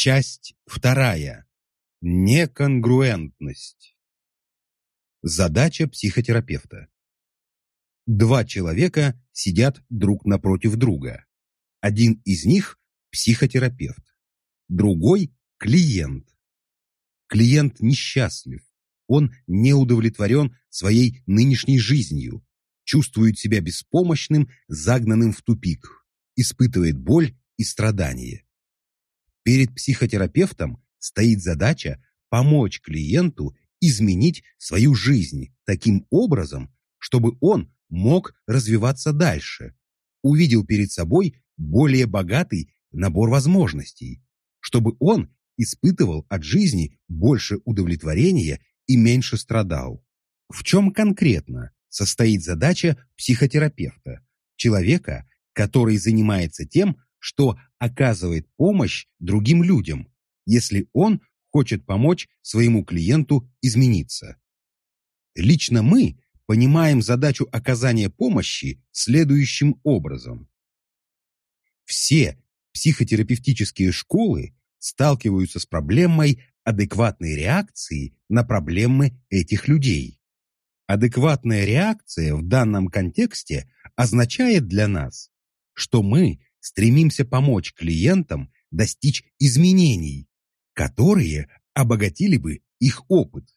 Часть вторая. Неконгруентность. Задача психотерапевта. Два человека сидят друг напротив друга. Один из них – психотерапевт, другой – клиент. Клиент несчастлив, он не удовлетворен своей нынешней жизнью, чувствует себя беспомощным, загнанным в тупик, испытывает боль и страдания. Перед психотерапевтом стоит задача помочь клиенту изменить свою жизнь таким образом, чтобы он мог развиваться дальше, увидел перед собой более богатый набор возможностей, чтобы он испытывал от жизни больше удовлетворения и меньше страдал. В чем конкретно состоит задача психотерапевта, человека, который занимается тем, что оказывает помощь другим людям, если он хочет помочь своему клиенту измениться. Лично мы понимаем задачу оказания помощи следующим образом. Все психотерапевтические школы сталкиваются с проблемой адекватной реакции на проблемы этих людей. Адекватная реакция в данном контексте означает для нас, что мы стремимся помочь клиентам достичь изменений, которые обогатили бы их опыт.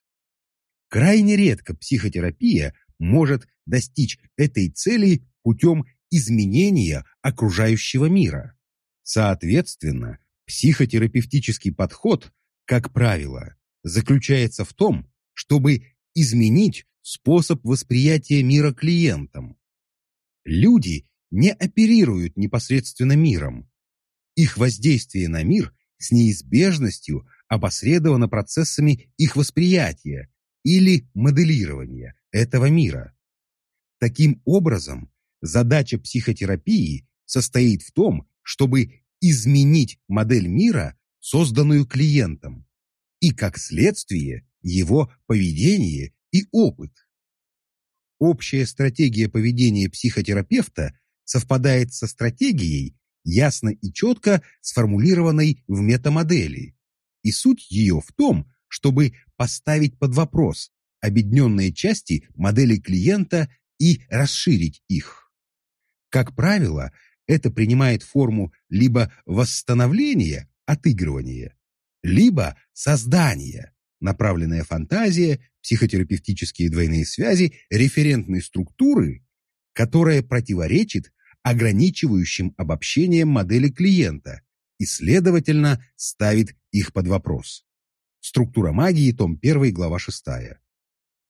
Крайне редко психотерапия может достичь этой цели путем изменения окружающего мира. Соответственно, психотерапевтический подход, как правило, заключается в том, чтобы изменить способ восприятия мира клиентам. Люди не оперируют непосредственно миром. Их воздействие на мир с неизбежностью опосредовано процессами их восприятия или моделирования этого мира. Таким образом, задача психотерапии состоит в том, чтобы изменить модель мира, созданную клиентом, и, как следствие, его поведение и опыт. Общая стратегия поведения психотерапевта совпадает со стратегией, ясно и четко сформулированной в метамодели. И суть ее в том, чтобы поставить под вопрос объединенные части модели клиента и расширить их. Как правило, это принимает форму либо восстановления, отыгрывания, либо создания, направленная фантазия, психотерапевтические двойные связи, референтной структуры, которая противоречит ограничивающим обобщением модели клиента и, следовательно, ставит их под вопрос. Структура магии, том 1, глава 6.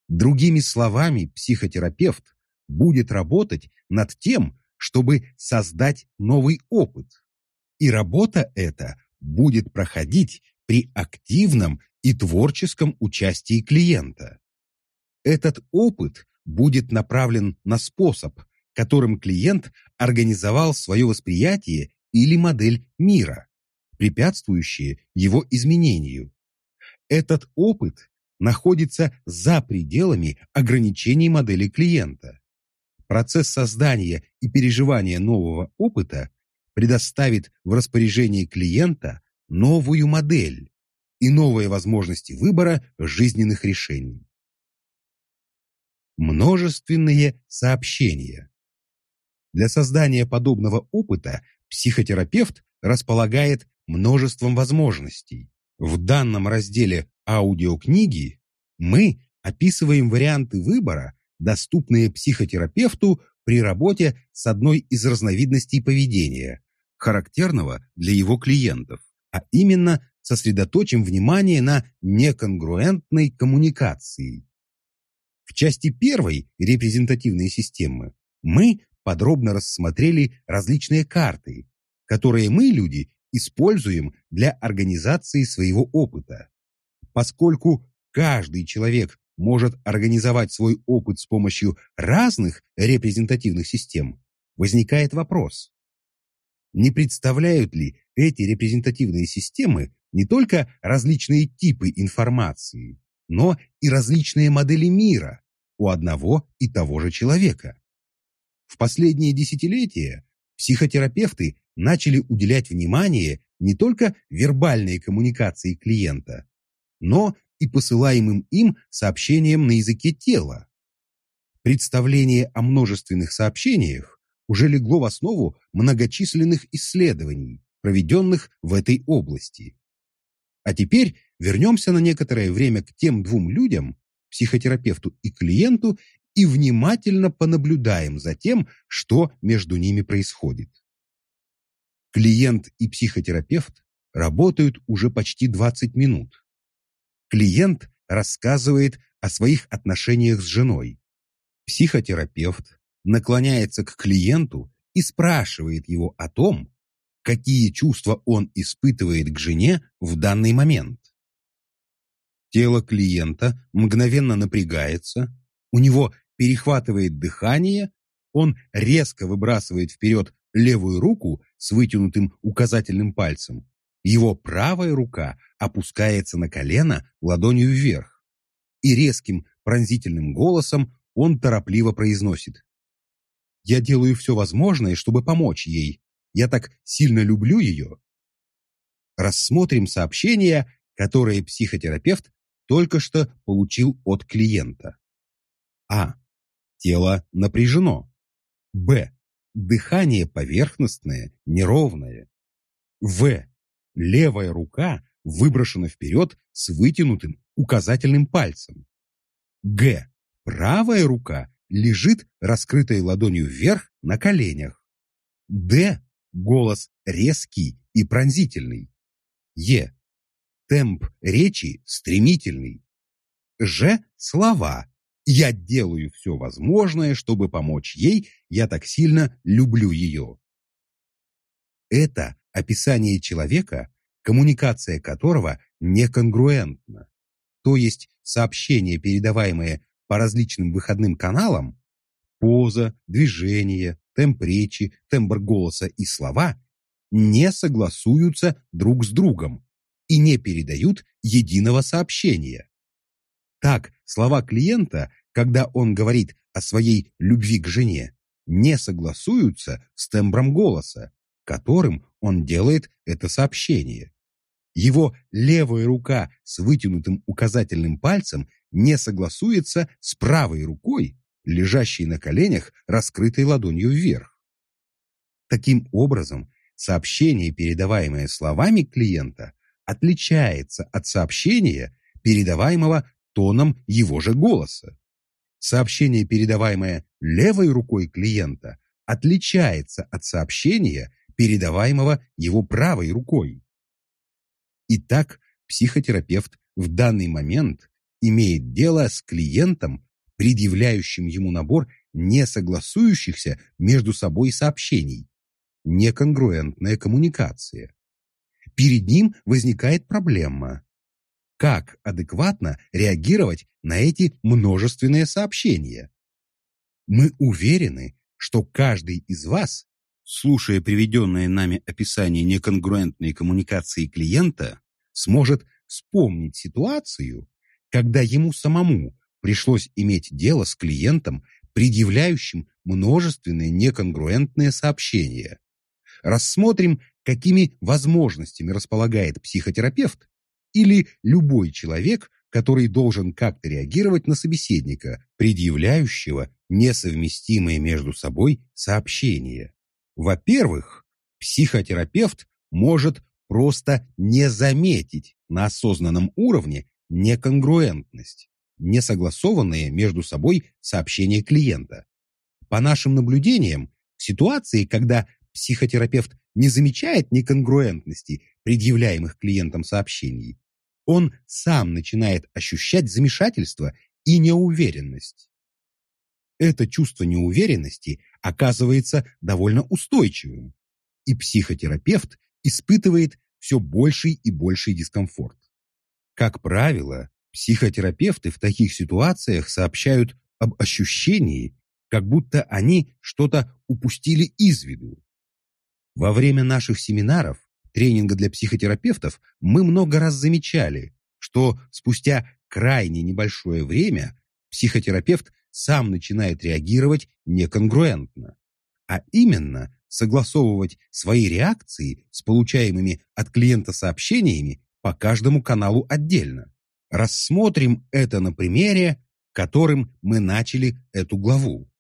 Другими словами, психотерапевт будет работать над тем, чтобы создать новый опыт. И работа эта будет проходить при активном и творческом участии клиента. Этот опыт будет направлен на способ, которым клиент организовал свое восприятие или модель мира, препятствующие его изменению. Этот опыт находится за пределами ограничений модели клиента. Процесс создания и переживания нового опыта предоставит в распоряжение клиента новую модель и новые возможности выбора жизненных решений. Множественные сообщения для создания подобного опыта психотерапевт располагает множеством возможностей. В данном разделе аудиокниги мы описываем варианты выбора, доступные психотерапевту при работе с одной из разновидностей поведения, характерного для его клиентов, а именно сосредоточим внимание на неконгруентной коммуникации. В части первой репрезентативной системы мы подробно рассмотрели различные карты, которые мы, люди, используем для организации своего опыта. Поскольку каждый человек может организовать свой опыт с помощью разных репрезентативных систем, возникает вопрос. Не представляют ли эти репрезентативные системы не только различные типы информации, но и различные модели мира у одного и того же человека? В последние десятилетия психотерапевты начали уделять внимание не только вербальные коммуникации клиента, но и посылаемым им сообщением на языке тела. Представление о множественных сообщениях уже легло в основу многочисленных исследований, проведенных в этой области. А теперь вернемся на некоторое время к тем двум людям, психотерапевту и клиенту, и внимательно понаблюдаем за тем, что между ними происходит. Клиент и психотерапевт работают уже почти 20 минут. Клиент рассказывает о своих отношениях с женой. Психотерапевт наклоняется к клиенту и спрашивает его о том, какие чувства он испытывает к жене в данный момент. Тело клиента мгновенно напрягается, у него перехватывает дыхание, он резко выбрасывает вперед левую руку с вытянутым указательным пальцем. Его правая рука опускается на колено ладонью вверх. И резким пронзительным голосом он торопливо произносит. «Я делаю все возможное, чтобы помочь ей. Я так сильно люблю ее». Рассмотрим сообщение, которое психотерапевт только что получил от клиента. А. Тело напряжено. Б. Дыхание поверхностное, неровное. В. Левая рука выброшена вперед с вытянутым указательным пальцем. Г. Правая рука лежит раскрытой ладонью вверх на коленях. Д. Голос резкий и пронзительный. Е. Темп речи стремительный. Ж. Слова я делаю все возможное, чтобы помочь ей, я так сильно люблю ее. Это описание человека, коммуникация которого неконгруентна. То есть сообщение, передаваемое по различным выходным каналам, поза, движение, темп речи, тембр голоса и слова не согласуются друг с другом и не передают единого сообщения. Так, слова клиента, когда он говорит о своей любви к жене, не согласуются с тембром голоса, которым он делает это сообщение. Его левая рука с вытянутым указательным пальцем не согласуется с правой рукой, лежащей на коленях, раскрытой ладонью вверх. Таким образом, сообщение, передаваемое словами клиента, отличается от сообщения, передаваемого тоном его же голоса. Сообщение, передаваемое левой рукой клиента, отличается от сообщения, передаваемого его правой рукой. Итак, психотерапевт в данный момент имеет дело с клиентом, предъявляющим ему набор несогласующихся между собой сообщений, неконгруентная коммуникация. Перед ним возникает проблема как адекватно реагировать на эти множественные сообщения. Мы уверены, что каждый из вас, слушая приведенное нами описание неконгруентной коммуникации клиента, сможет вспомнить ситуацию, когда ему самому пришлось иметь дело с клиентом, предъявляющим множественные неконгруентные сообщения. Рассмотрим, какими возможностями располагает психотерапевт, или любой человек, который должен как-то реагировать на собеседника, предъявляющего несовместимые между собой сообщения. Во-первых, психотерапевт может просто не заметить на осознанном уровне неконгруентность, несогласованные между собой сообщения клиента. По нашим наблюдениям, ситуации, когда психотерапевт не замечает неконгруентности предъявляемых клиентам сообщений, он сам начинает ощущать замешательство и неуверенность. Это чувство неуверенности оказывается довольно устойчивым, и психотерапевт испытывает все больший и больший дискомфорт. Как правило, психотерапевты в таких ситуациях сообщают об ощущении, как будто они что-то упустили из виду. Во время наших семинаров тренинга для психотерапевтов мы много раз замечали, что спустя крайне небольшое время психотерапевт сам начинает реагировать неконгруентно. а именно согласовывать свои реакции с получаемыми от клиента сообщениями по каждому каналу отдельно. Рассмотрим это на примере, которым мы начали эту главу.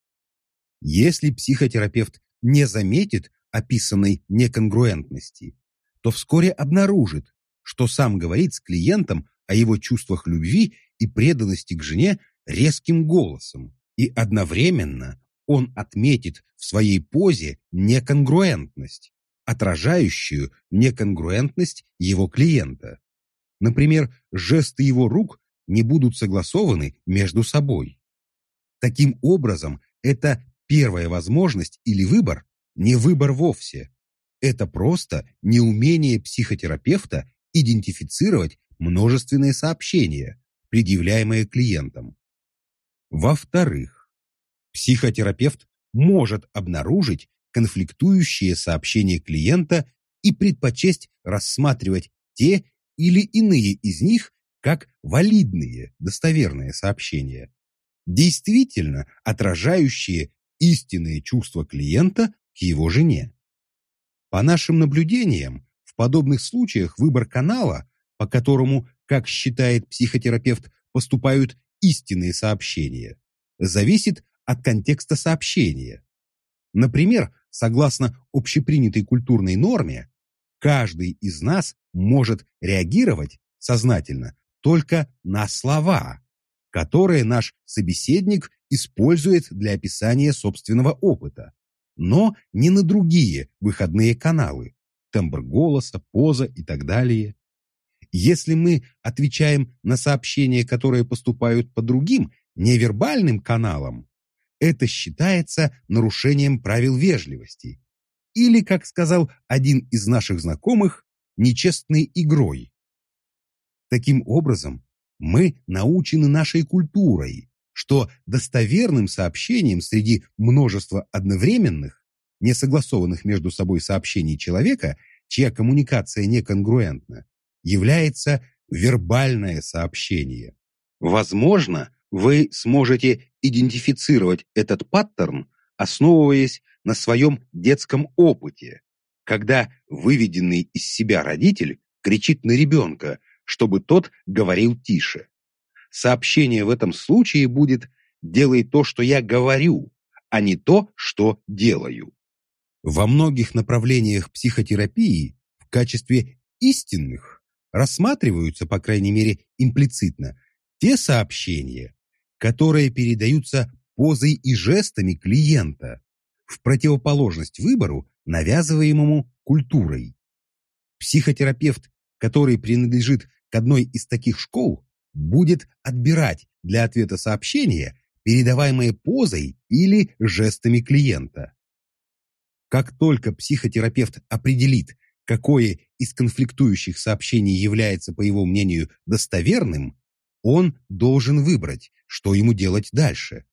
Если психотерапевт не заметит описанной неконгруентности, то вскоре обнаружит, что сам говорит с клиентом о его чувствах любви и преданности к жене резким голосом, и одновременно он отметит в своей позе неконгруентность, отражающую неконгруентность его клиента. Например, жесты его рук не будут согласованы между собой. Таким образом, это первая возможность или выбор не выбор вовсе. Это просто неумение психотерапевта идентифицировать множественные сообщения, предъявляемые клиентам. Во-вторых, психотерапевт может обнаружить конфликтующие сообщения клиента и предпочесть рассматривать те или иные из них как валидные, достоверные сообщения, действительно отражающие истинные чувства клиента его жене. По нашим наблюдениям, в подобных случаях выбор канала, по которому, как считает психотерапевт, поступают истинные сообщения, зависит от контекста сообщения. Например, согласно общепринятой культурной норме, каждый из нас может реагировать сознательно только на слова, которые наш собеседник использует для описания собственного опыта, но не на другие выходные каналы, тембр голоса, поза и так далее. Если мы отвечаем на сообщения, которые поступают по другим, невербальным каналам, это считается нарушением правил вежливости. Или, как сказал один из наших знакомых, нечестной игрой. Таким образом, мы научены нашей культурой, что достоверным сообщением среди множества одновременных, несогласованных между собой сообщений человека, чья коммуникация неконгруентна, является вербальное сообщение. Возможно, вы сможете идентифицировать этот паттерн, основываясь на своем детском опыте, когда выведенный из себя родитель кричит на ребенка, чтобы тот говорил тише. Сообщение в этом случае будет «делай то, что я говорю», а не то, что делаю. Во многих направлениях психотерапии в качестве истинных рассматриваются, по крайней мере, имплицитно, те сообщения, которые передаются позой и жестами клиента, в противоположность выбору, навязываемому культурой. Психотерапевт, который принадлежит к одной из таких школ, будет отбирать для ответа сообщения, передаваемые позой или жестами клиента. Как только психотерапевт определит, какое из конфликтующих сообщений является, по его мнению, достоверным, он должен выбрать, что ему делать дальше.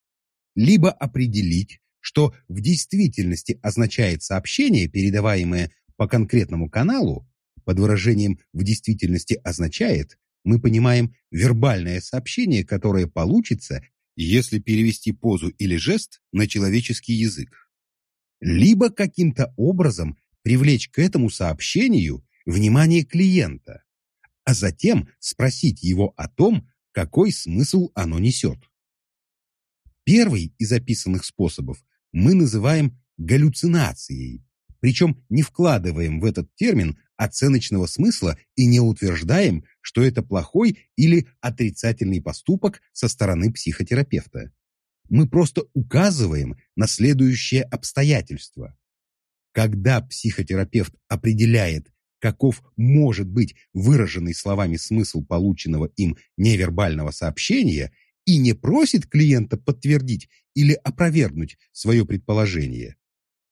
Либо определить, что в действительности означает сообщение, передаваемое по конкретному каналу, под выражением «в действительности означает», мы понимаем вербальное сообщение, которое получится, если перевести позу или жест на человеческий язык. Либо каким-то образом привлечь к этому сообщению внимание клиента, а затем спросить его о том, какой смысл оно несет. Первый из описанных способов мы называем галлюцинацией, причем не вкладываем в этот термин оценочного смысла и не утверждаем, что это плохой или отрицательный поступок со стороны психотерапевта. Мы просто указываем на следующее обстоятельство. Когда психотерапевт определяет каков может быть выраженный словами смысл полученного им невербального сообщения и не просит клиента подтвердить или опровергнуть свое предположение.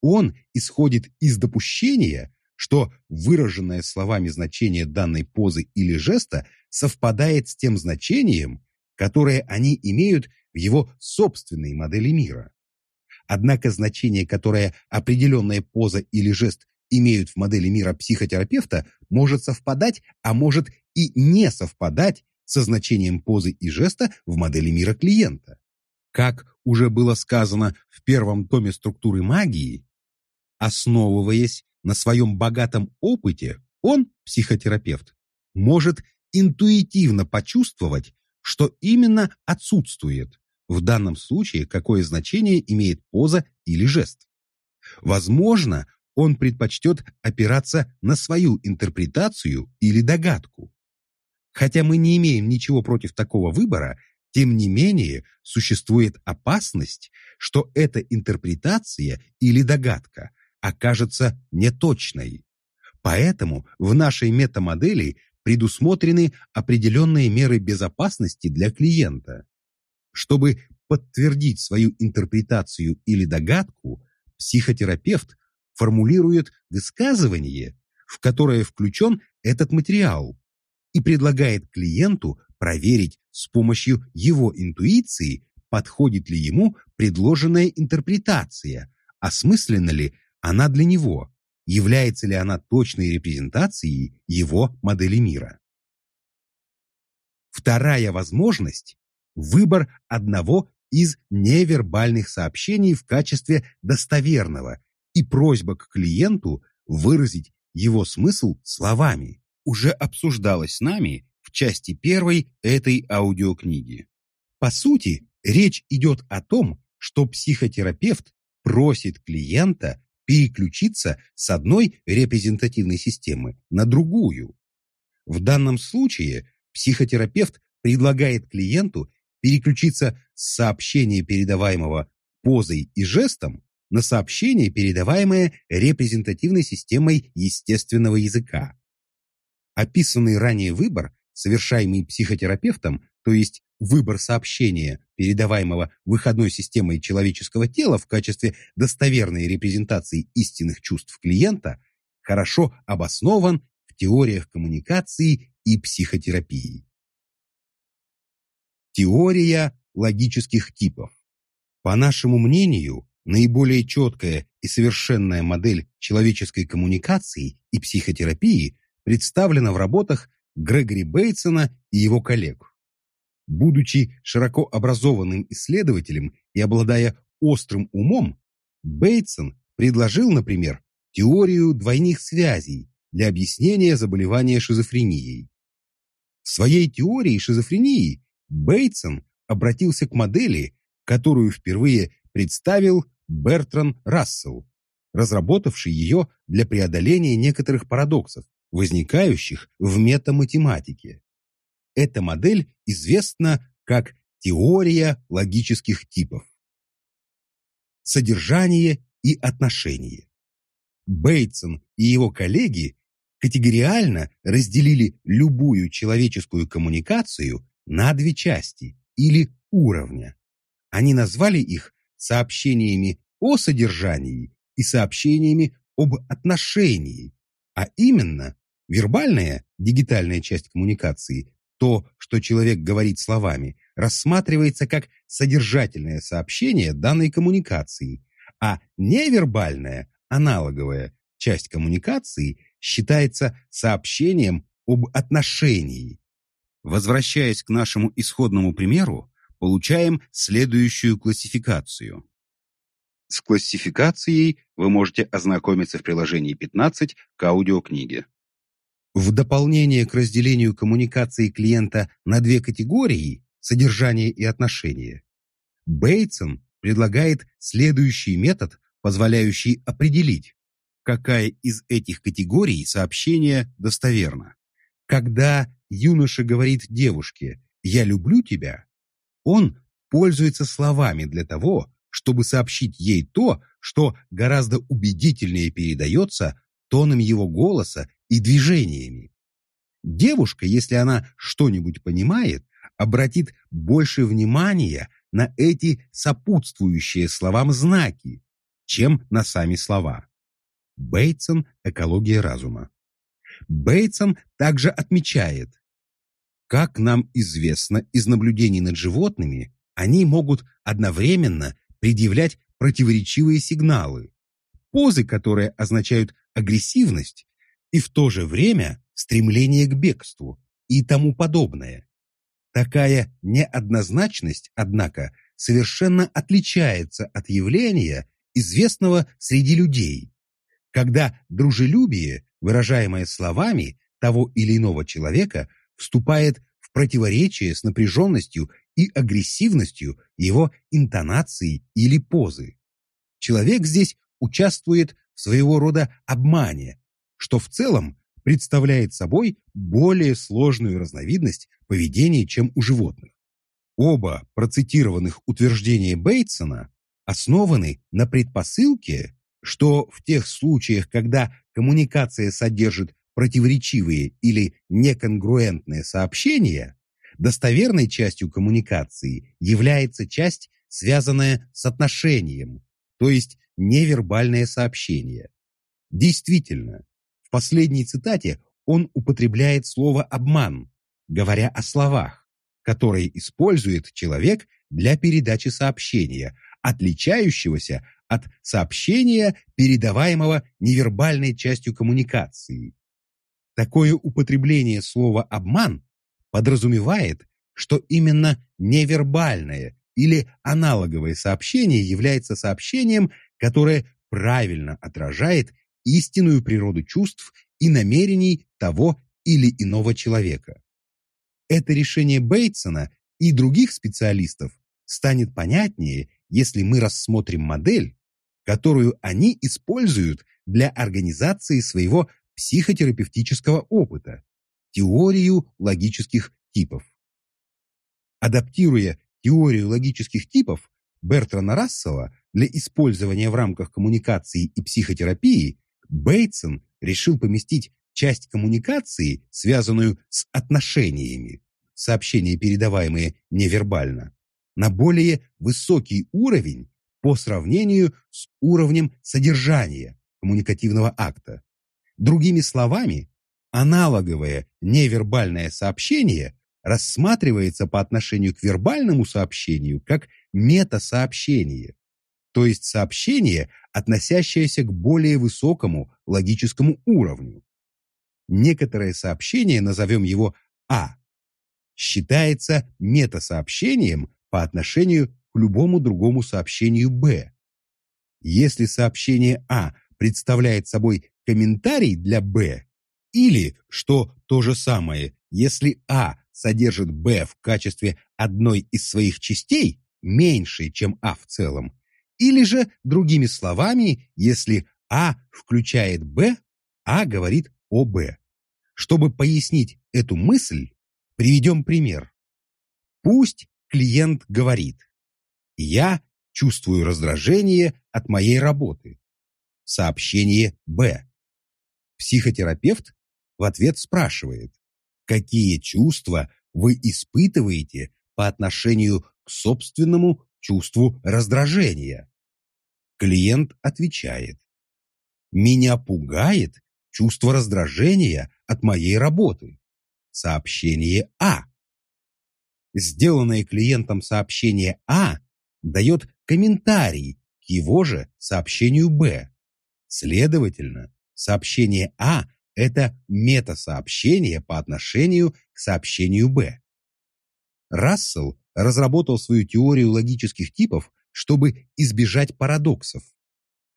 Он исходит из допущения, что выраженное словами значение данной позы или жеста совпадает с тем значением, которое они имеют в его собственной модели мира. Однако значение, которое определенная поза или жест имеют в модели мира психотерапевта, может совпадать, а может и не совпадать со значением позы и жеста в модели мира клиента. Как уже было сказано в первом томе структуры магии, Основываясь на своем богатом опыте, он, психотерапевт, может интуитивно почувствовать, что именно отсутствует, в данном случае какое значение имеет поза или жест. Возможно, он предпочтет опираться на свою интерпретацию или догадку. Хотя мы не имеем ничего против такого выбора, тем не менее существует опасность, что эта интерпретация или догадка окажется неточной. Поэтому в нашей метамодели предусмотрены определенные меры безопасности для клиента. Чтобы подтвердить свою интерпретацию или догадку, психотерапевт формулирует высказывание, в которое включен этот материал, и предлагает клиенту проверить с помощью его интуиции, подходит ли ему предложенная интерпретация, осмысленно ли она для него, является ли она точной репрезентацией его модели мира. Вторая возможность – выбор одного из невербальных сообщений в качестве достоверного и просьба к клиенту выразить его смысл словами уже обсуждалась с нами в части первой этой аудиокниги. По сути, речь идет о том, что психотерапевт просит клиента переключиться с одной репрезентативной системы на другую. В данном случае психотерапевт предлагает клиенту переключиться с сообщения, передаваемого позой и жестом, на сообщение, передаваемое репрезентативной системой естественного языка. Описанный ранее выбор, совершаемый психотерапевтом, то есть выбор сообщения, передаваемого выходной системой человеческого тела в качестве достоверной репрезентации истинных чувств клиента, хорошо обоснован в теориях коммуникации и психотерапии. Теория логических типов. По нашему мнению, наиболее четкая и совершенная модель человеческой коммуникации и психотерапии представлена в работах Грегори Бейтсона и его коллег. Будучи широко образованным исследователем и обладая острым умом, Бейтсон предложил, например, теорию двойных связей для объяснения заболевания шизофренией. В своей теории шизофрении Бейтсон обратился к модели, которую впервые представил Бертран Рассел, разработавший ее для преодоления некоторых парадоксов, возникающих в метаматематике. Эта модель известна как теория логических типов. Содержание и отношение. Бейтсон и его коллеги категориально разделили любую человеческую коммуникацию на две части или уровня. Они назвали их сообщениями о содержании и сообщениями об отношении, а именно вербальная, дигитальная часть коммуникации то, что человек говорит словами, рассматривается как содержательное сообщение данной коммуникации, а невербальная, аналоговая часть коммуникации считается сообщением об отношении. Возвращаясь к нашему исходному примеру, получаем следующую классификацию. С классификацией вы можете ознакомиться в приложении 15 к аудиокниге. В дополнение к разделению коммуникации клиента на две категории – содержание и отношения, Бейтсон предлагает следующий метод, позволяющий определить, какая из этих категорий сообщения достоверна. Когда юноша говорит девушке «я люблю тебя», он пользуется словами для того, чтобы сообщить ей то, что гораздо убедительнее передается тоном его голоса и движениями. Девушка, если она что-нибудь понимает, обратит больше внимания на эти сопутствующие словам знаки, чем на сами слова. Бейтсон «Экология разума». Бейтсон также отмечает, как нам известно из наблюдений над животными, они могут одновременно предъявлять противоречивые сигналы, позы, которые означают агрессивность, и в то же время стремление к бегству и тому подобное. Такая неоднозначность, однако, совершенно отличается от явления, известного среди людей, когда дружелюбие, выражаемое словами того или иного человека, вступает в противоречие с напряженностью и агрессивностью его интонации или позы. Человек здесь участвует в своего рода обмане, что в целом представляет собой более сложную разновидность поведения, чем у животных. Оба процитированных утверждения Бейтсона основаны на предпосылке, что в тех случаях, когда коммуникация содержит противоречивые или неконгруентные сообщения, достоверной частью коммуникации является часть, связанная с отношением, то есть невербальное сообщение. Действительно, последней цитате он употребляет слово «обман», говоря о словах, которые использует человек для передачи сообщения, отличающегося от сообщения, передаваемого невербальной частью коммуникации. Такое употребление слова «обман» подразумевает, что именно невербальное или аналоговое сообщение является сообщением, которое правильно отражает истинную природу чувств и намерений того или иного человека. Это решение Бейтсона и других специалистов станет понятнее, если мы рассмотрим модель, которую они используют для организации своего психотерапевтического опыта, теорию логических типов. Адаптируя теорию логических типов Бертрана Рассела для использования в рамках коммуникации и психотерапии, Бейтсон решил поместить часть коммуникации, связанную с отношениями, сообщения, передаваемые невербально, на более высокий уровень по сравнению с уровнем содержания коммуникативного акта. Другими словами, аналоговое невербальное сообщение рассматривается по отношению к вербальному сообщению как метасообщение, то есть сообщение, относящееся к более высокому логическому уровню. Некоторое сообщение, назовем его А, считается метасообщением по отношению к любому другому сообщению Б. Если сообщение А представляет собой комментарий для Б, или, что то же самое, если А содержит Б в качестве одной из своих частей, меньшей, чем А в целом, или же, другими словами, если А включает Б, А говорит о Б. Чтобы пояснить эту мысль, приведем пример. Пусть клиент говорит «Я чувствую раздражение от моей работы». Сообщение Б. Психотерапевт в ответ спрашивает «Какие чувства вы испытываете по отношению к собственному чувству раздражения?» Клиент отвечает «Меня пугает чувство раздражения от моей работы». Сообщение А. Сделанное клиентом сообщение А дает комментарий к его же сообщению Б. Следовательно, сообщение А – это метасообщение по отношению к сообщению Б. Рассел разработал свою теорию логических типов, чтобы избежать парадоксов.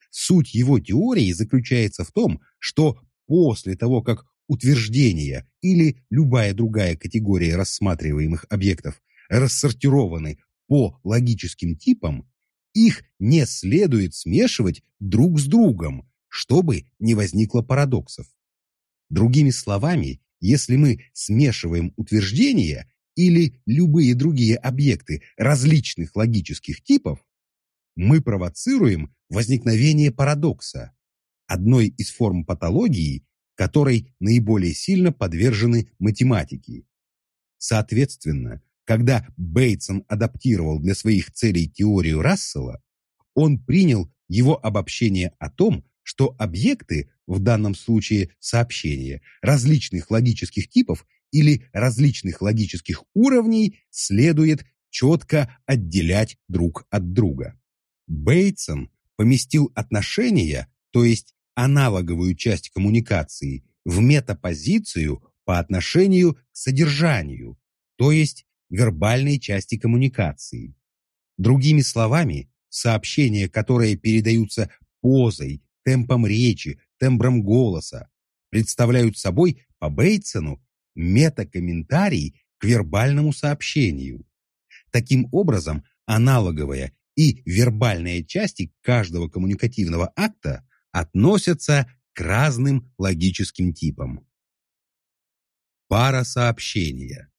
Суть его теории заключается в том, что после того, как утверждение или любая другая категория рассматриваемых объектов рассортированы по логическим типам, их не следует смешивать друг с другом, чтобы не возникло парадоксов. Другими словами, если мы смешиваем утверждения или любые другие объекты различных логических типов, мы провоцируем возникновение парадокса, одной из форм патологии, которой наиболее сильно подвержены математики. Соответственно, когда Бейтсон адаптировал для своих целей теорию Рассела, он принял его обобщение о том, что объекты, в данном случае сообщения, различных логических типов или различных логических уровней следует четко отделять друг от друга. Бейтсон поместил отношения, то есть аналоговую часть коммуникации, в метапозицию по отношению к содержанию, то есть вербальной части коммуникации. Другими словами, сообщения, которые передаются позой, темпом речи, тембром голоса, представляют собой по Бейтсону метакомментарий к вербальному сообщению. Таким образом, аналоговая и вербальная части каждого коммуникативного акта относятся к разным логическим типам. Пара сообщения.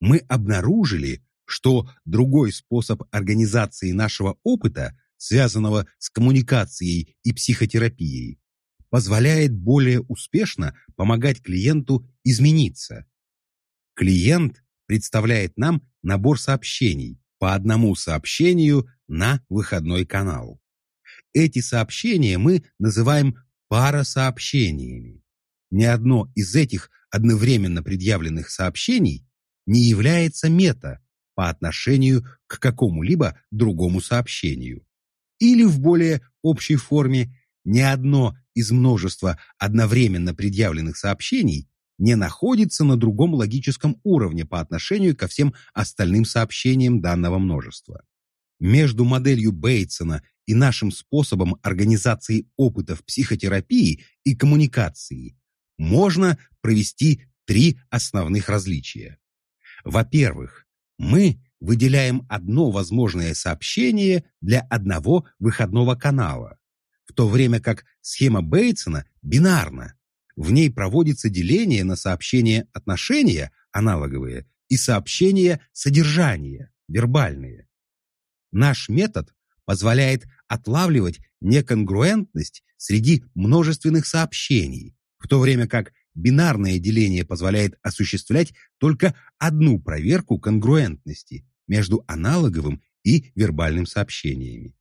Мы обнаружили, что другой способ организации нашего опыта, связанного с коммуникацией и психотерапией, позволяет более успешно помогать клиенту измениться. Клиент представляет нам набор сообщений, по одному сообщению на выходной канал. Эти сообщения мы называем парасообщениями. Ни одно из этих одновременно предъявленных сообщений не является мета по отношению к какому-либо другому сообщению. Или в более общей форме, ни одно из множества одновременно предъявленных сообщений не находится на другом логическом уровне по отношению ко всем остальным сообщениям данного множества. Между моделью Бейтсона и нашим способом организации опыта в психотерапии и коммуникации можно провести три основных различия. Во-первых, мы выделяем одно возможное сообщение для одного выходного канала, в то время как схема Бейтсона бинарна. В ней проводится деление на сообщения отношения, аналоговые, и сообщения содержания, вербальные. Наш метод позволяет отлавливать неконгруентность среди множественных сообщений, в то время как бинарное деление позволяет осуществлять только одну проверку конгруентности между аналоговым и вербальным сообщениями.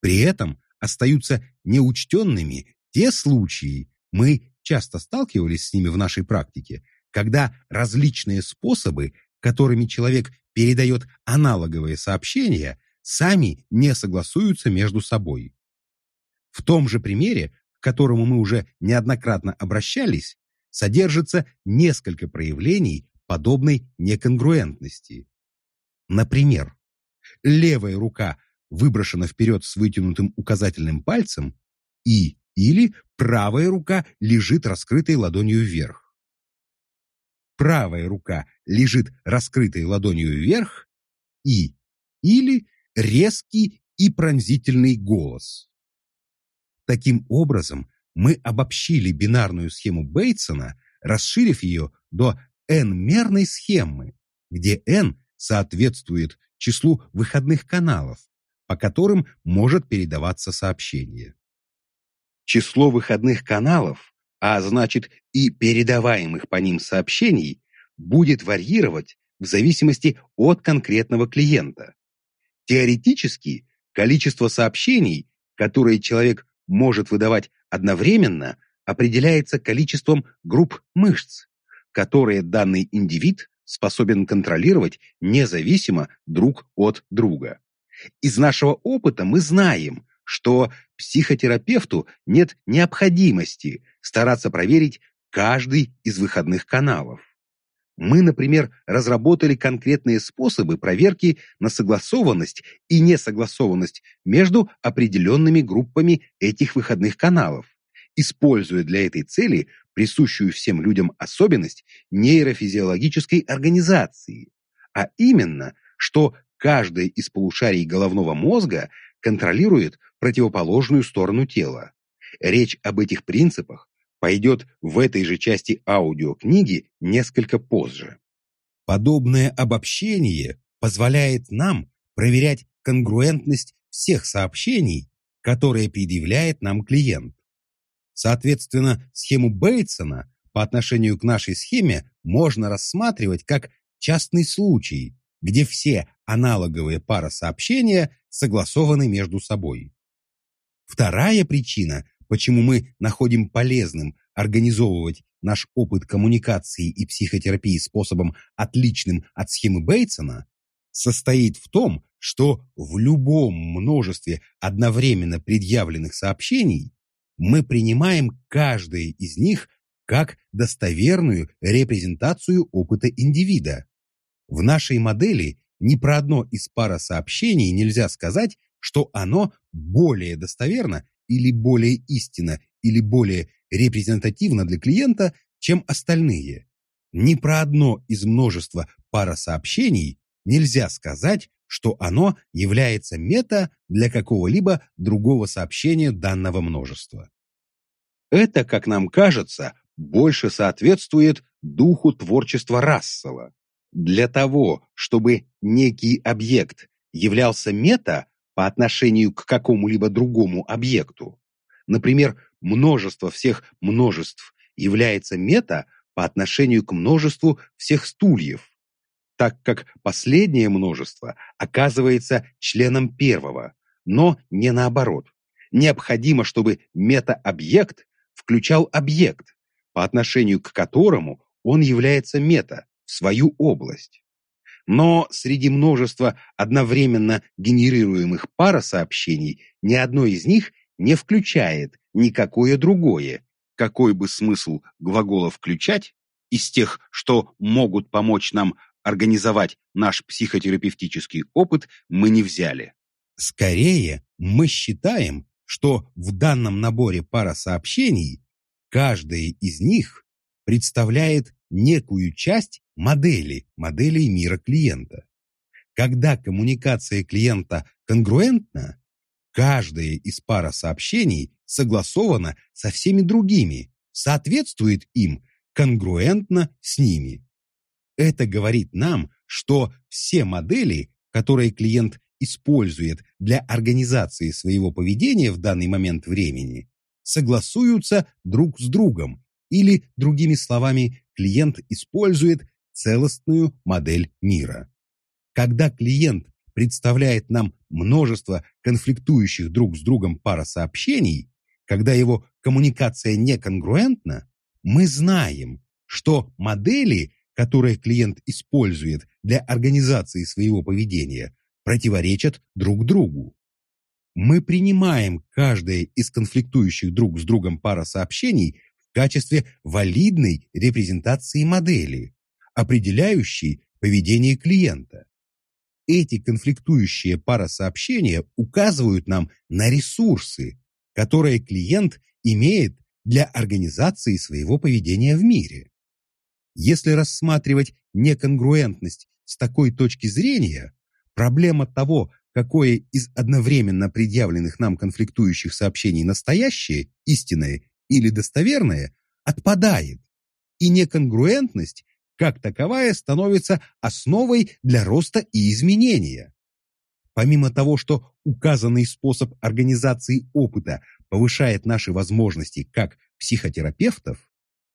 При этом остаются неучтенными те случаи, мы часто сталкивались с ними в нашей практике, когда различные способы, которыми человек передает аналоговые сообщения, сами не согласуются между собой. В том же примере, к которому мы уже неоднократно обращались, содержится несколько проявлений подобной неконгруентности. Например, левая рука выброшена вперед с вытянутым указательным пальцем и или правая рука лежит раскрытой ладонью вверх. Правая рука лежит раскрытой ладонью вверх и или резкий и пронзительный голос. Таким образом, мы обобщили бинарную схему Бейтсона, расширив ее до n-мерной схемы, где n соответствует числу выходных каналов, по которым может передаваться сообщение. Число выходных каналов, а значит и передаваемых по ним сообщений, будет варьировать в зависимости от конкретного клиента. Теоретически, количество сообщений, которые человек может выдавать одновременно, определяется количеством групп мышц, которые данный индивид способен контролировать независимо друг от друга. Из нашего опыта мы знаем, что психотерапевту нет необходимости стараться проверить каждый из выходных каналов. Мы, например, разработали конкретные способы проверки на согласованность и несогласованность между определенными группами этих выходных каналов, используя для этой цели присущую всем людям особенность нейрофизиологической организации, а именно, что каждое из полушарий головного мозга контролирует противоположную сторону тела. Речь об этих принципах пойдет в этой же части аудиокниги несколько позже. Подобное обобщение позволяет нам проверять конгруентность всех сообщений, которые предъявляет нам клиент. Соответственно, схему Бейтсона по отношению к нашей схеме можно рассматривать как частный случай, где все аналоговые парасообщения согласованы между собой. Вторая причина, почему мы находим полезным организовывать наш опыт коммуникации и психотерапии способом, отличным от схемы Бейтсона, состоит в том, что в любом множестве одновременно предъявленных сообщений мы принимаем каждое из них как достоверную репрезентацию опыта индивида. В нашей модели ни про одно из пара сообщений нельзя сказать, что оно более достоверно, или более истинна, или более репрезентативна для клиента, чем остальные. Ни про одно из множества парасообщений нельзя сказать, что оно является мета для какого-либо другого сообщения данного множества. Это, как нам кажется, больше соответствует духу творчества Рассела. Для того, чтобы некий объект являлся мета по отношению к какому-либо другому объекту, например, множество всех множеств является мета по отношению к множеству всех стульев, так как последнее множество оказывается членом первого, но не наоборот. Необходимо, чтобы мета-объект включал объект, по отношению к которому он является мета в свою область. Но среди множества одновременно генерируемых парасообщений ни одно из них не включает никакое другое, какой бы смысл глагола «включать» из тех, что могут помочь нам организовать наш психотерапевтический опыт, мы не взяли. Скорее, мы считаем, что в данном наборе парасообщений каждая из них представляет некую часть модели, моделей мира клиента. Когда коммуникация клиента конгруентна, каждая из парасообщений согласована со всеми другими, соответствует им конгруентно с ними. Это говорит нам, что все модели, которые клиент использует для организации своего поведения в данный момент времени, согласуются друг с другом, или, другими словами, клиент использует целостную модель мира. Когда клиент представляет нам множество конфликтующих друг с другом парасообщений, когда его коммуникация неконгруентна, мы знаем, что модели, которые клиент использует для организации своего поведения, противоречат друг другу. Мы принимаем каждое из конфликтующих друг с другом парасообщений в качестве валидной репрезентации модели, определяющей поведение клиента. Эти конфликтующие парасообщения указывают нам на ресурсы, которые клиент имеет для организации своего поведения в мире. Если рассматривать неконгруентность с такой точки зрения, проблема того, какое из одновременно предъявленных нам конфликтующих сообщений настоящее, истинное или достоверное, отпадает, и неконгруентность как таковая становится основой для роста и изменения. Помимо того, что указанный способ организации опыта повышает наши возможности как психотерапевтов,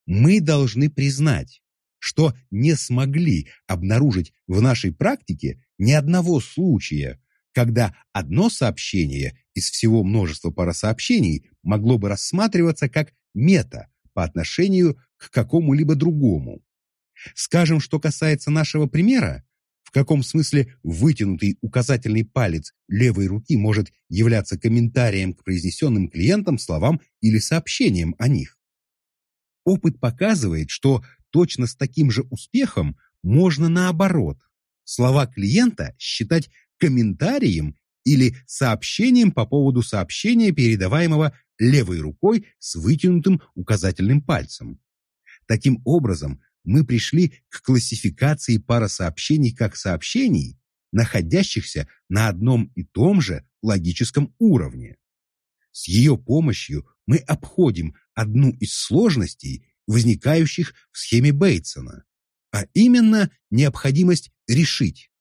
мы должны признать, что не смогли обнаружить в нашей практике ни одного случая, когда одно сообщение из всего множества парасообщений могло бы рассматриваться как мета по отношению к какому-либо другому. Скажем, что касается нашего примера, в каком смысле вытянутый указательный палец левой руки может являться комментарием к произнесенным клиентам словам или сообщениям о них. Опыт показывает, что точно с таким же успехом можно наоборот слова клиента считать комментарием или сообщением по поводу сообщения, передаваемого левой рукой с вытянутым указательным пальцем. Таким образом, мы пришли к классификации парасообщений как сообщений, находящихся на одном и том же логическом уровне. С ее помощью мы обходим одну из сложностей, возникающих в схеме Бейтсона, а именно необходимость решить,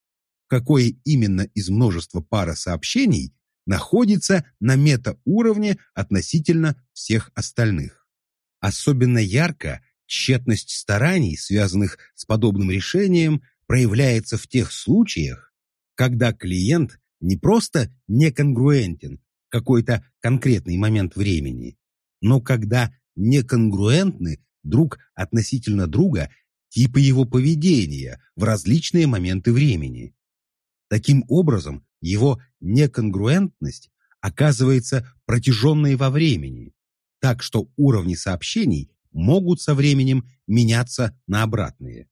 какое именно из множества парасообщений находится на метауровне относительно всех остальных. Особенно ярко Тщетность стараний, связанных с подобным решением, проявляется в тех случаях, когда клиент не просто неконгруентен в какой-то конкретный момент времени, но когда неконгруентны друг относительно друга типы его поведения в различные моменты времени. Таким образом, его неконгруентность оказывается протяженной во времени, так что уровни сообщений могут со временем меняться на обратные.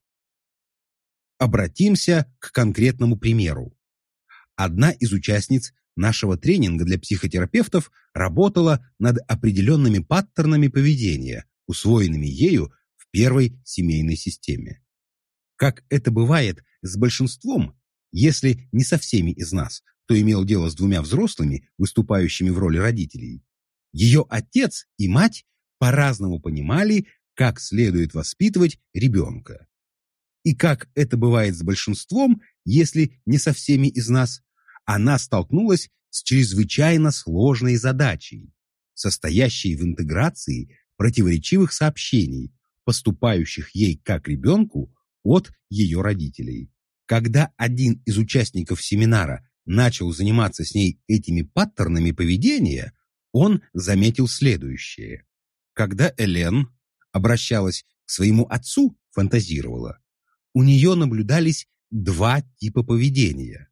Обратимся к конкретному примеру. Одна из участниц нашего тренинга для психотерапевтов работала над определенными паттернами поведения, усвоенными ею в первой семейной системе. Как это бывает с большинством, если не со всеми из нас, кто имел дело с двумя взрослыми, выступающими в роли родителей, ее отец и мать по-разному понимали, как следует воспитывать ребенка. И как это бывает с большинством, если не со всеми из нас, она столкнулась с чрезвычайно сложной задачей, состоящей в интеграции противоречивых сообщений, поступающих ей как ребенку от ее родителей. Когда один из участников семинара начал заниматься с ней этими паттернами поведения, он заметил следующее. Когда Элен обращалась к своему отцу, фантазировала, у нее наблюдались два типа поведения.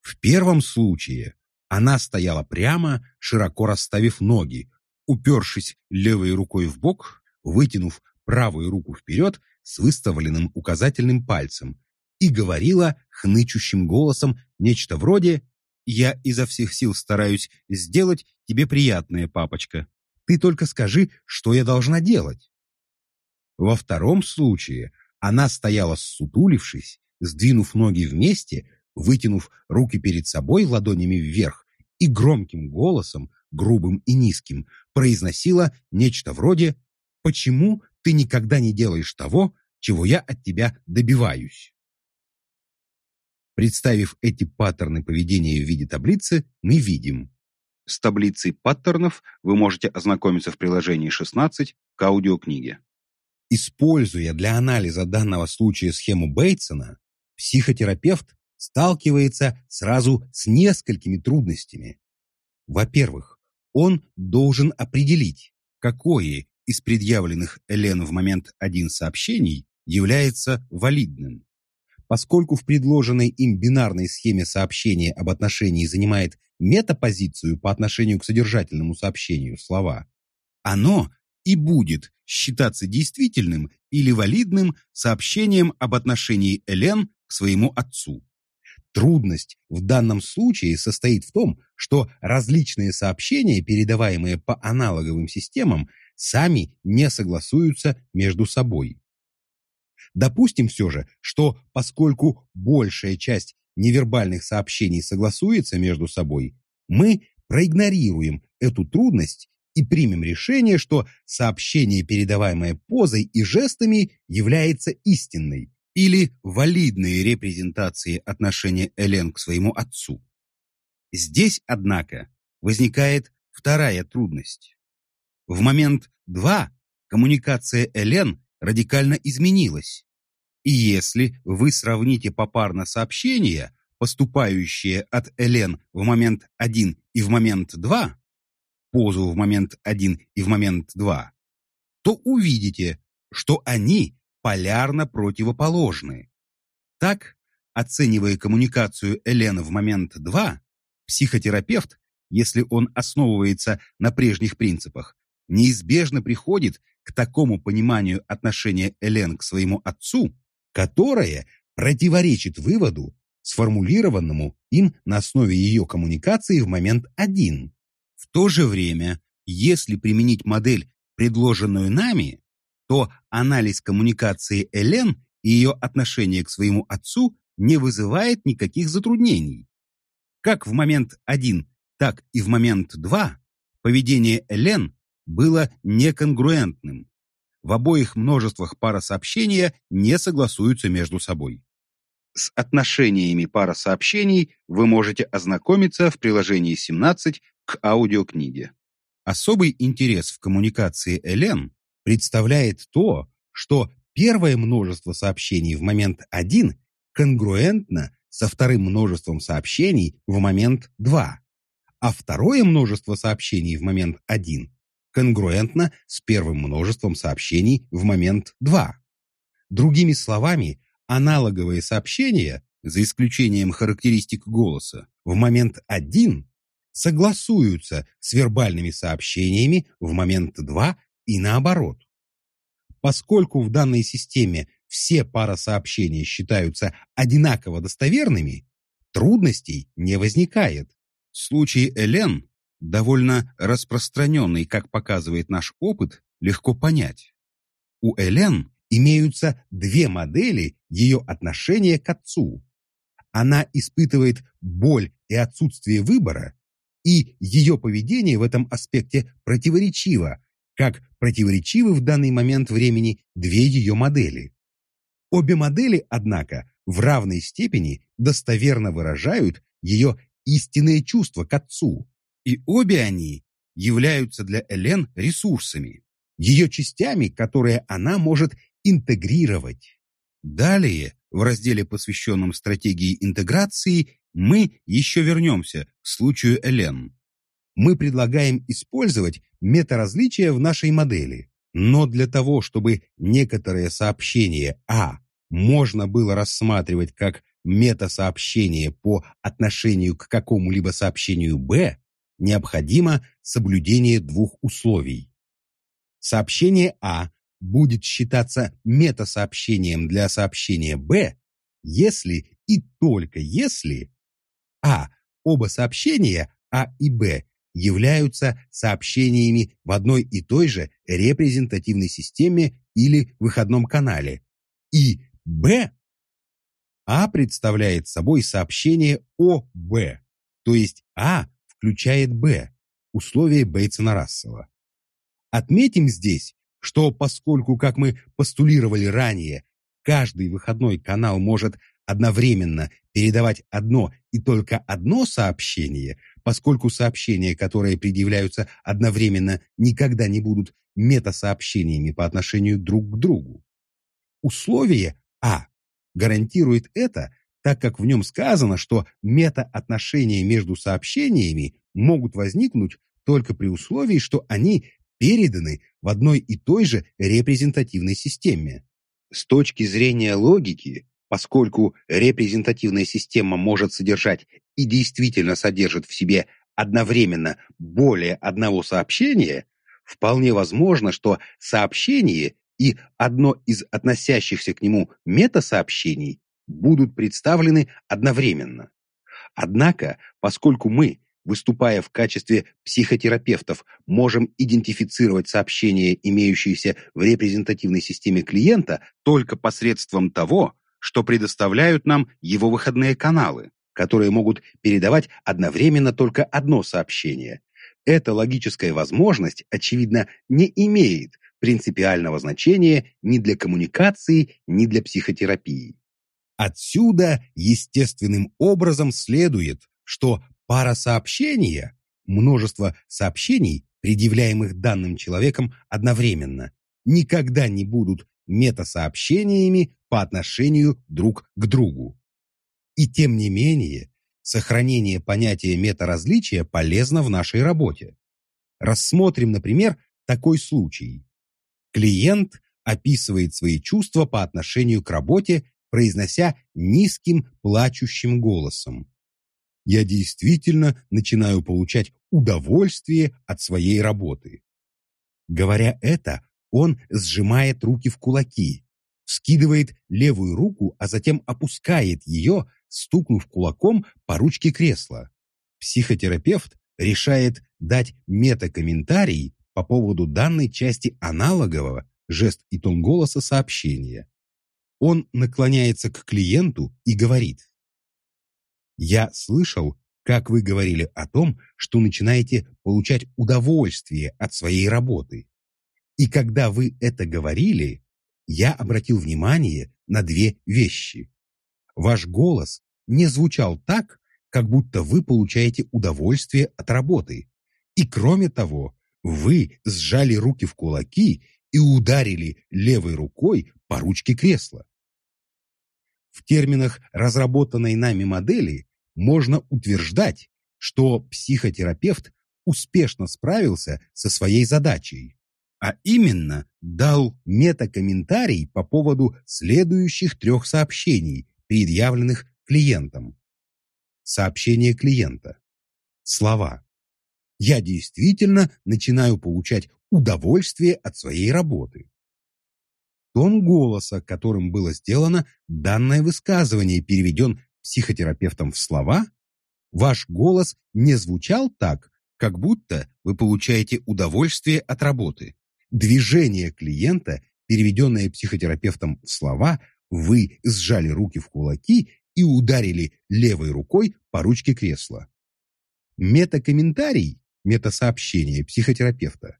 В первом случае она стояла прямо, широко расставив ноги, упершись левой рукой в бок, вытянув правую руку вперед с выставленным указательным пальцем и говорила хнычущим голосом нечто вроде «Я изо всех сил стараюсь сделать тебе приятное, папочка. Ты только скажи, что я должна делать». Во втором случае она стояла ссутулившись, сдвинув ноги вместе, вытянув руки перед собой ладонями вверх и громким голосом, грубым и низким, произносила нечто вроде «Почему ты никогда не делаешь того, чего я от тебя добиваюсь?» Представив эти паттерны поведения в виде таблицы, мы видим. С таблицей паттернов вы можете ознакомиться в приложении 16 к аудиокниге. Используя для анализа данного случая схему Бейтсона, психотерапевт сталкивается сразу с несколькими трудностями. Во-первых, он должен определить, какое из предъявленных Элен в момент один сообщений является валидным. Поскольку в предложенной им бинарной схеме сообщения об отношении занимает метапозицию по отношению к содержательному сообщению слова, оно и будет считаться действительным или валидным сообщением об отношении Элен к своему отцу. Трудность в данном случае состоит в том, что различные сообщения, передаваемые по аналоговым системам, сами не согласуются между собой. Допустим все же, что поскольку большая часть невербальных сообщений согласуется между собой, мы проигнорируем эту трудность и примем решение, что сообщение, передаваемое позой и жестами, является истинной или валидной репрезентацией отношения Элен к своему отцу. Здесь, однако, возникает вторая трудность. В момент 2 коммуникация Элен радикально изменилась. И если вы сравните попарно сообщения, поступающие от Элен в момент 1 и в момент 2, позу в момент 1 и в момент 2, то увидите, что они полярно противоположны. Так, оценивая коммуникацию Элен в момент 2, психотерапевт, если он основывается на прежних принципах, неизбежно приходит к такому пониманию отношения Элен к своему отцу, которое противоречит выводу, сформулированному им на основе ее коммуникации в момент 1. В то же время, если применить модель, предложенную нами, то анализ коммуникации Элен и ее отношение к своему отцу не вызывает никаких затруднений. Как в момент 1, так и в момент 2 поведение Элен было неконгруентным. В обоих множествах парасообщения не согласуются между собой. С отношениями парасообщений вы можете ознакомиться в приложении 17 к аудиокниге. Особый интерес в коммуникации Элен представляет то, что первое множество сообщений в момент 1 конгруентно со вторым множеством сообщений в момент 2, а второе множество сообщений в момент 1 конгруентно с первым множеством сообщений в момент 2. Другими словами, аналоговые сообщения, за исключением характеристик голоса, в момент 1 согласуются с вербальными сообщениями в момент 2 и наоборот. Поскольку в данной системе все парасообщения считаются одинаково достоверными, трудностей не возникает. Случай Элен, довольно распространенный, как показывает наш опыт, легко понять. У Элен имеются две модели ее отношения к отцу. Она испытывает боль и отсутствие выбора, и ее поведение в этом аспекте противоречиво, как противоречивы в данный момент времени две ее модели. Обе модели, однако, в равной степени достоверно выражают ее истинные чувства к отцу, и обе они являются для Элен ресурсами, ее частями, которые она может интегрировать. Далее, в разделе, посвященном стратегии интеграции, мы еще вернемся к случаю Элен. Мы предлагаем использовать метаразличия в нашей модели, но для того, чтобы некоторые сообщения А можно было рассматривать как метасообщение по отношению к какому-либо сообщению Б, необходимо соблюдение двух условий. Сообщение А будет считаться метасообщением для сообщения Б, если и только если А. Оба сообщения А и Б являются сообщениями в одной и той же репрезентативной системе или выходном канале, и Б. А представляет собой сообщение о Б, то есть А включает Б, условие Бейтсона-Рассела. Отметим здесь, что поскольку, как мы постулировали ранее, каждый выходной канал может одновременно передавать одно и только одно сообщение, поскольку сообщения, которые предъявляются одновременно, никогда не будут метасообщениями по отношению друг к другу. Условие А гарантирует это, так как в нем сказано, что метаотношения между сообщениями могут возникнуть только при условии, что они переданы в одной и той же репрезентативной системе. С точки зрения логики, поскольку репрезентативная система может содержать и действительно содержит в себе одновременно более одного сообщения, вполне возможно, что сообщение и одно из относящихся к нему метасообщений будут представлены одновременно. Однако, поскольку мы выступая в качестве психотерапевтов, можем идентифицировать сообщения, имеющиеся в репрезентативной системе клиента, только посредством того, что предоставляют нам его выходные каналы, которые могут передавать одновременно только одно сообщение. Эта логическая возможность, очевидно, не имеет принципиального значения ни для коммуникации, ни для психотерапии. Отсюда естественным образом следует, что Пара сообщения, множество сообщений, предъявляемых данным человеком одновременно, никогда не будут метасообщениями по отношению друг к другу. И тем не менее, сохранение понятия метаразличия полезно в нашей работе. Рассмотрим, например, такой случай. Клиент описывает свои чувства по отношению к работе, произнося низким плачущим голосом я действительно начинаю получать удовольствие от своей работы. Говоря это, он сжимает руки в кулаки, скидывает левую руку, а затем опускает ее, стукнув кулаком по ручке кресла. Психотерапевт решает дать метакомментарий по поводу данной части аналогового жест и тон голоса сообщения. Он наклоняется к клиенту и говорит я слышал, как вы говорили о том, что начинаете получать удовольствие от своей работы. И когда вы это говорили, я обратил внимание на две вещи. Ваш голос не звучал так, как будто вы получаете удовольствие от работы. И кроме того, вы сжали руки в кулаки и ударили левой рукой по ручке кресла. В терминах разработанной нами модели можно утверждать, что психотерапевт успешно справился со своей задачей, а именно дал метакомментарий по поводу следующих трех сообщений, предъявленных клиентам. Сообщение клиента. Слова. Я действительно начинаю получать удовольствие от своей работы тон голоса, которым было сделано данное высказывание, переведен психотерапевтом в слова, Ваш голос не звучал так, как будто вы получаете удовольствие от работы. Движение клиента, переведенное психотерапевтом в слова, вы сжали руки в кулаки и ударили левой рукой по ручке кресла. Метакомментарий, метасообщение психотерапевта.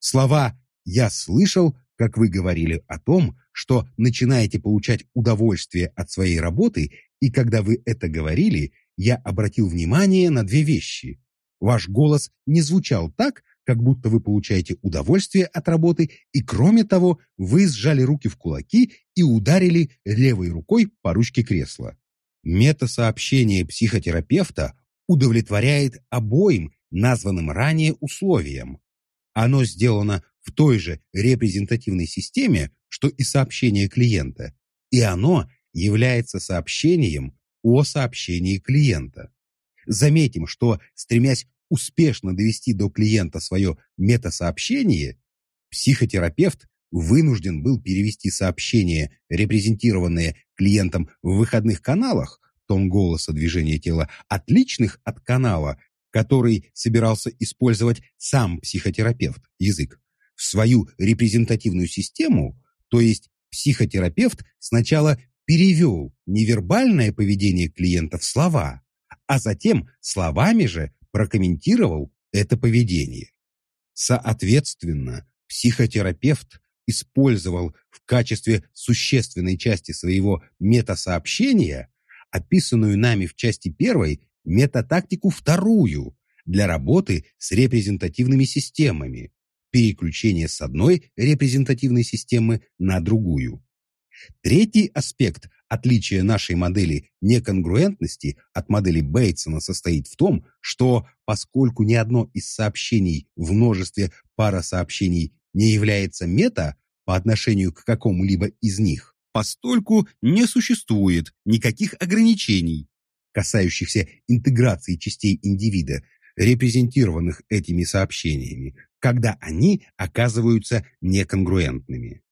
Слова «я слышал», как вы говорили о том, что начинаете получать удовольствие от своей работы, и когда вы это говорили, я обратил внимание на две вещи. Ваш голос не звучал так, как будто вы получаете удовольствие от работы, и кроме того, вы сжали руки в кулаки и ударили левой рукой по ручке кресла. Метасообщение психотерапевта удовлетворяет обоим названным ранее условиям. Оно сделано в той же репрезентативной системе, что и сообщение клиента, и оно является сообщением о сообщении клиента. Заметим, что, стремясь успешно довести до клиента свое метасообщение, психотерапевт вынужден был перевести сообщение, репрезентированное клиентом в выходных каналах, тон голоса, движение тела, отличных от канала, который собирался использовать сам психотерапевт, язык, свою репрезентативную систему, то есть психотерапевт сначала перевел невербальное поведение клиента в слова, а затем словами же прокомментировал это поведение. Соответственно, психотерапевт использовал в качестве существенной части своего метасообщения описанную нами в части первой метатактику вторую для работы с репрезентативными системами, переключение с одной репрезентативной системы на другую. Третий аспект отличия нашей модели неконгруентности от модели Бейтсона состоит в том, что поскольку ни одно из сообщений в множестве парасообщений не является мета по отношению к какому-либо из них, постольку не существует никаких ограничений, касающихся интеграции частей индивида, репрезентированных этими сообщениями, когда они оказываются неконгруентными.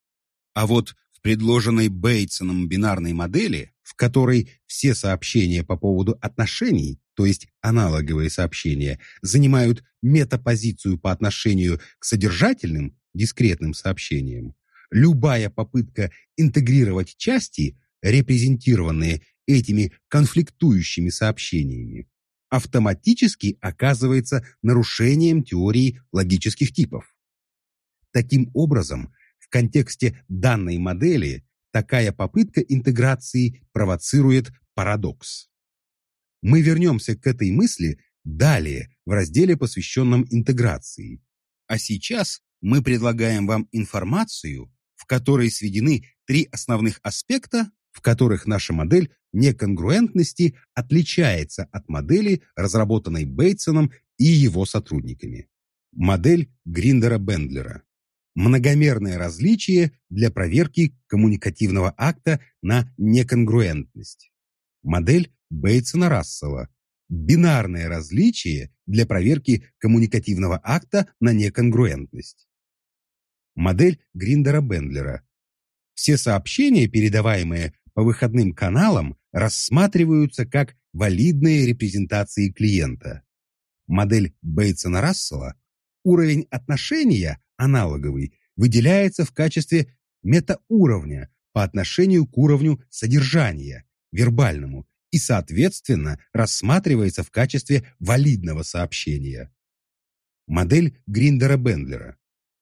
А вот в предложенной Бейтсоном бинарной модели, в которой все сообщения по поводу отношений, то есть аналоговые сообщения, занимают метапозицию по отношению к содержательным, дискретным сообщениям, любая попытка интегрировать части, репрезентированные этими конфликтующими сообщениями, автоматически оказывается нарушением теории логических типов. Таким образом, в контексте данной модели такая попытка интеграции провоцирует парадокс. Мы вернемся к этой мысли далее в разделе, посвященном интеграции. А сейчас мы предлагаем вам информацию, в которой сведены три основных аспекта, в которых наша модель неконгруентности отличается от модели, разработанной Бейтсоном и его сотрудниками. Модель Гриндера-Бендлера многомерное различие для проверки коммуникативного акта на неконгруентность. Модель Бейтсона-Рассела. Бинарное различие для проверки коммуникативного акта на неконгруентность. Модель Гриндера-Бендлера. Все сообщения, передаваемые по выходным каналам, рассматриваются как валидные репрезентации клиента. Модель Бейтсона-Рассела. Уровень отношения аналоговый, выделяется в качестве метауровня по отношению к уровню содержания, вербальному, и, соответственно, рассматривается в качестве валидного сообщения. Модель Гриндера-Бендлера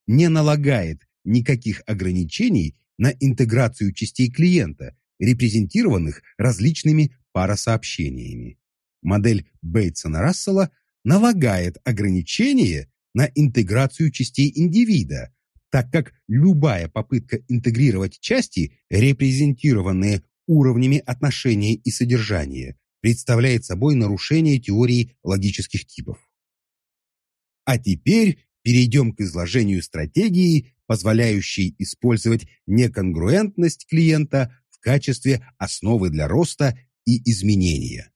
не налагает никаких ограничений на интеграцию частей клиента, репрезентированных различными парасообщениями. Модель Бейтсона-Рассела налагает ограничения на интеграцию частей индивида, так как любая попытка интегрировать части, репрезентированные уровнями отношения и содержания, представляет собой нарушение теории логических типов. А теперь перейдем к изложению стратегии, позволяющей использовать неконгруентность клиента качестве основы для роста и изменения.